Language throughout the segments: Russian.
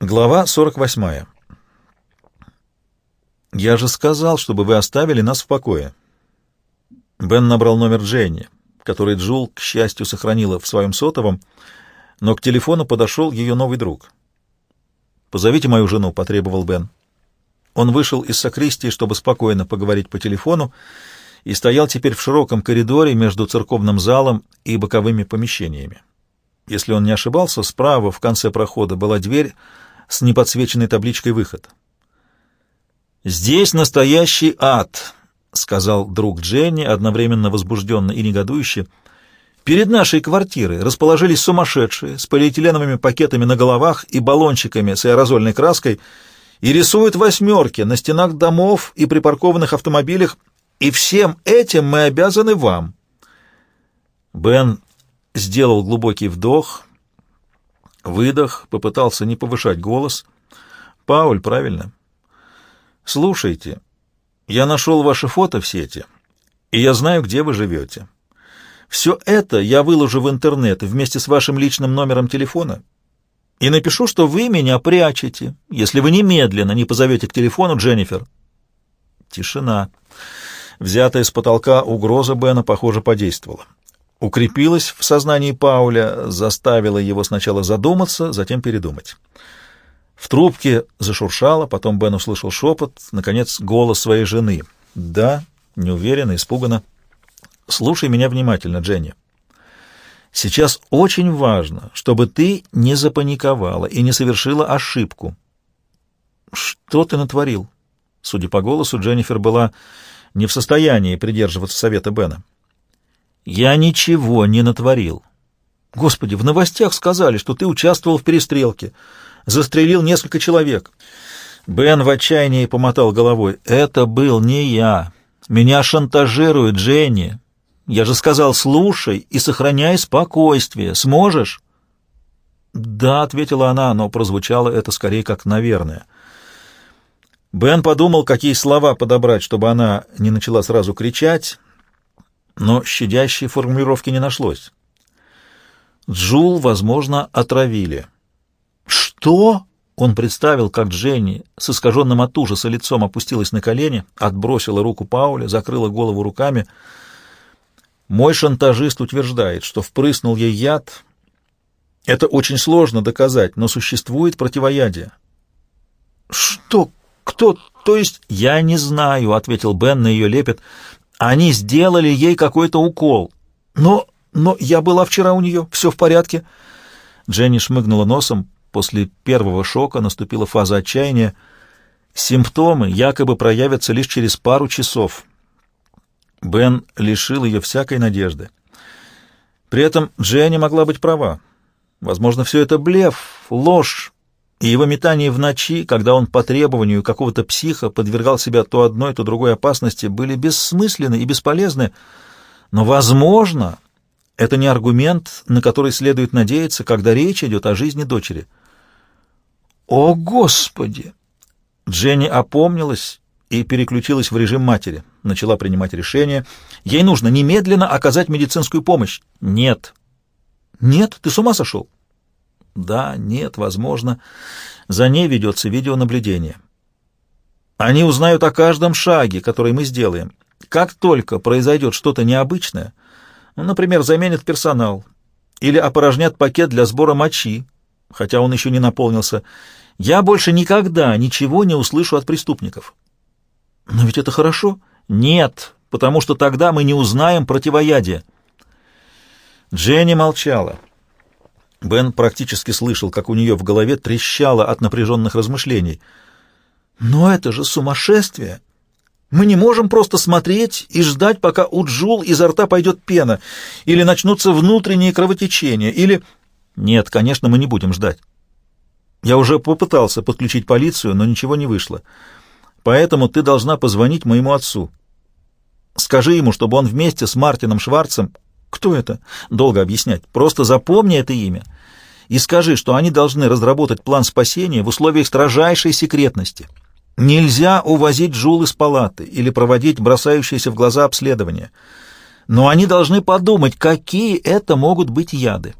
Глава 48. «Я же сказал, чтобы вы оставили нас в покое». Бен набрал номер Дженни, который Джул, к счастью, сохранила в своем сотовом, но к телефону подошел ее новый друг. «Позовите мою жену», — потребовал Бен. Он вышел из сокристии, чтобы спокойно поговорить по телефону, и стоял теперь в широком коридоре между церковным залом и боковыми помещениями. Если он не ошибался, справа в конце прохода была дверь, с неподсвеченной табличкой «Выход». «Здесь настоящий ад», — сказал друг Дженни, одновременно возбужденно и негодующе. «Перед нашей квартирой расположились сумасшедшие с полиэтиленовыми пакетами на головах и баллончиками с аэрозольной краской и рисуют восьмерки на стенах домов и припаркованных автомобилях, и всем этим мы обязаны вам». Бен сделал глубокий вдох, Выдох, попытался не повышать голос. «Пауль, правильно?» «Слушайте, я нашел ваше фото в сети, и я знаю, где вы живете. Все это я выложу в интернет вместе с вашим личным номером телефона и напишу, что вы меня прячете, если вы немедленно не позовете к телефону Дженнифер». Тишина. Взятая с потолка угроза Бена, похоже, подействовала укрепилась в сознании Пауля, заставила его сначала задуматься, затем передумать. В трубке зашуршало, потом Бен услышал шепот, наконец, голос своей жены. «Да», неуверенно, испуганно. «Слушай меня внимательно, Дженни. Сейчас очень важно, чтобы ты не запаниковала и не совершила ошибку». «Что ты натворил?» Судя по голосу, Дженнифер была не в состоянии придерживаться совета Бена. Я ничего не натворил. Господи, в новостях сказали, что ты участвовал в перестрелке, застрелил несколько человек. Бен в отчаянии помотал головой. Это был не я. Меня шантажирует Дженни. Я же сказал, слушай и сохраняй спокойствие. Сможешь? Да, ответила она, но прозвучало это скорее как «наверное». Бен подумал, какие слова подобрать, чтобы она не начала сразу кричать, но щадящей формулировки не нашлось. Джул, возможно, отравили. «Что?» Он представил, как Дженни с искаженным от ужаса лицом опустилась на колени, отбросила руку Пауля, закрыла голову руками. «Мой шантажист утверждает, что впрыснул ей яд. Это очень сложно доказать, но существует противоядие». «Что? Кто? То есть...» «Я не знаю», — ответил Бен на ее лепет. Они сделали ей какой-то укол. Но, но я была вчера у нее, все в порядке. Дженни шмыгнула носом. После первого шока наступила фаза отчаяния. Симптомы якобы проявятся лишь через пару часов. Бен лишил ее всякой надежды. При этом Дженни могла быть права. Возможно, все это блеф, ложь, и его метания в ночи, когда он по требованию какого-то психа подвергал себя то одной, то другой опасности, были бессмысленны и бесполезны, но, возможно, это не аргумент, на который следует надеяться, когда речь идет о жизни дочери. «О, Господи!» Дженни опомнилась и переключилась в режим матери, начала принимать решение. Ей нужно немедленно оказать медицинскую помощь. «Нет». «Нет? Ты с ума сошел?» Да, нет, возможно. За ней ведется видеонаблюдение. Они узнают о каждом шаге, который мы сделаем. Как только произойдет что-то необычное, например, заменят персонал или опорожнят пакет для сбора мочи, хотя он еще не наполнился, я больше никогда ничего не услышу от преступников. Но ведь это хорошо. Нет, потому что тогда мы не узнаем противоядие. Дженни молчала. Бен практически слышал, как у нее в голове трещало от напряженных размышлений. «Но это же сумасшествие! Мы не можем просто смотреть и ждать, пока у Джул изо рта пойдет пена, или начнутся внутренние кровотечения, или...» «Нет, конечно, мы не будем ждать. Я уже попытался подключить полицию, но ничего не вышло. Поэтому ты должна позвонить моему отцу. Скажи ему, чтобы он вместе с Мартином Шварцем кто это? Долго объяснять. Просто запомни это имя и скажи, что они должны разработать план спасения в условиях строжайшей секретности. Нельзя увозить Джул из палаты или проводить бросающиеся в глаза обследования. Но они должны подумать, какие это могут быть яды.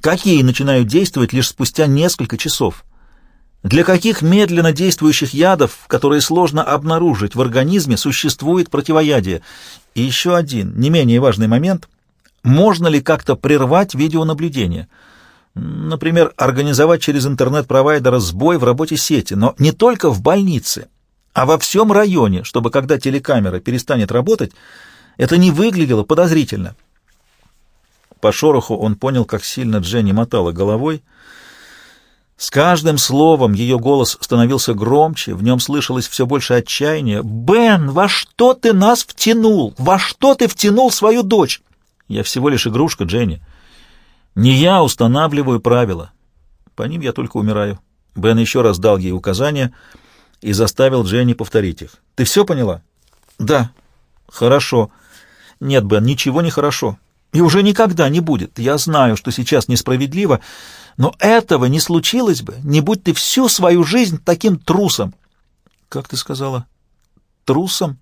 Какие начинают действовать лишь спустя несколько часов. Для каких медленно действующих ядов, которые сложно обнаружить в организме, существует противоядие? И еще один, не менее важный момент. Можно ли как-то прервать видеонаблюдение? Например, организовать через интернет-провайдера сбой в работе сети, но не только в больнице, а во всем районе, чтобы когда телекамера перестанет работать, это не выглядело подозрительно. По шороху он понял, как сильно Дженни мотала головой. С каждым словом ее голос становился громче, в нем слышалось все больше отчаяния. «Бен, во что ты нас втянул? Во что ты втянул свою дочь?» «Я всего лишь игрушка, Дженни. Не я устанавливаю правила. По ним я только умираю». Бен еще раз дал ей указания и заставил Дженни повторить их. «Ты все поняла?» «Да». «Хорошо». «Нет, Бен, ничего не хорошо. И уже никогда не будет. Я знаю, что сейчас несправедливо, но этого не случилось бы, не будь ты всю свою жизнь таким трусом». «Как ты сказала?» «Трусом?»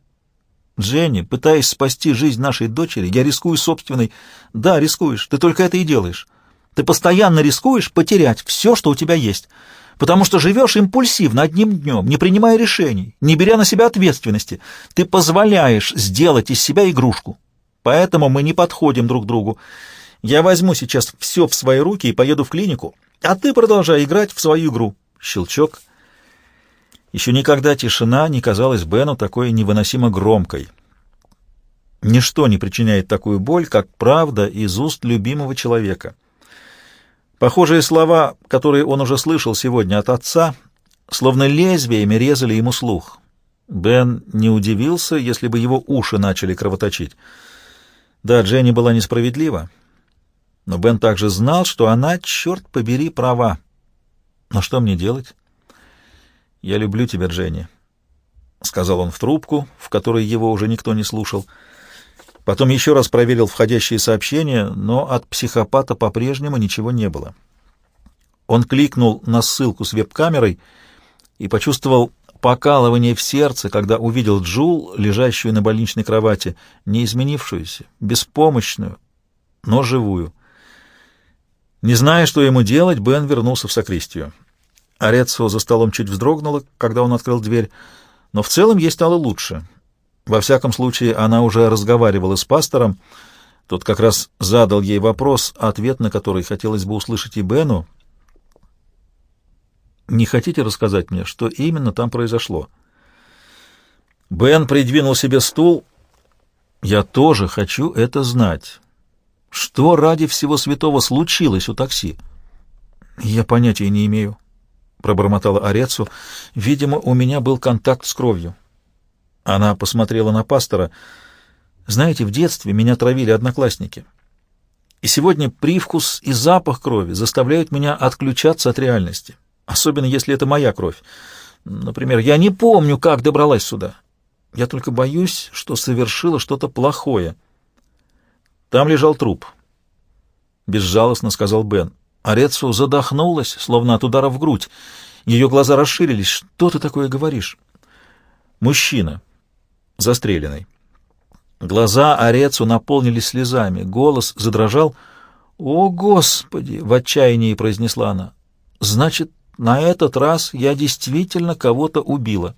«Дженни, пытаясь спасти жизнь нашей дочери, я рискую собственной...» «Да, рискуешь. Ты только это и делаешь. Ты постоянно рискуешь потерять все, что у тебя есть» потому что живешь импульсивно одним днем, не принимая решений, не беря на себя ответственности. Ты позволяешь сделать из себя игрушку. Поэтому мы не подходим друг другу. Я возьму сейчас все в свои руки и поеду в клинику, а ты продолжай играть в свою игру. Щелчок. Еще никогда тишина не казалась Бену такой невыносимо громкой. Ничто не причиняет такую боль, как правда из уст любимого человека — Похожие слова, которые он уже слышал сегодня от отца, словно лезвиями резали ему слух. Бен не удивился, если бы его уши начали кровоточить. Да, Дженни была несправедлива, но Бен также знал, что она, черт побери, права. Но что мне делать? «Я люблю тебя, Дженни», — сказал он в трубку, в которой его уже никто не слушал. Потом еще раз проверил входящие сообщения, но от психопата по-прежнему ничего не было. Он кликнул на ссылку с веб-камерой и почувствовал покалывание в сердце, когда увидел Джул, лежащую на больничной кровати, не изменившуюся, беспомощную, но живую. Не зная, что ему делать, Бен вернулся в сокристию. Арецо за столом чуть вздрогнула, когда он открыл дверь, но в целом ей стало лучше — во всяком случае, она уже разговаривала с пастором. Тот как раз задал ей вопрос, ответ на который хотелось бы услышать и Бену. «Не хотите рассказать мне, что именно там произошло?» Бен придвинул себе стул. «Я тоже хочу это знать. Что ради всего святого случилось у такси?» «Я понятия не имею», — пробормотала Орецу. «Видимо, у меня был контакт с кровью. Она посмотрела на пастора. «Знаете, в детстве меня травили одноклассники. И сегодня привкус и запах крови заставляют меня отключаться от реальности, особенно если это моя кровь. Например, я не помню, как добралась сюда. Я только боюсь, что совершила что-то плохое». Там лежал труп. Безжалостно сказал Бен. Арецу задохнулась, словно от удара в грудь. Ее глаза расширились. «Что ты такое говоришь?» «Мужчина», застреленной. Глаза Орецу наполнились слезами, голос задрожал. «О, Господи!» — в отчаянии произнесла она. «Значит, на этот раз я действительно кого-то убила».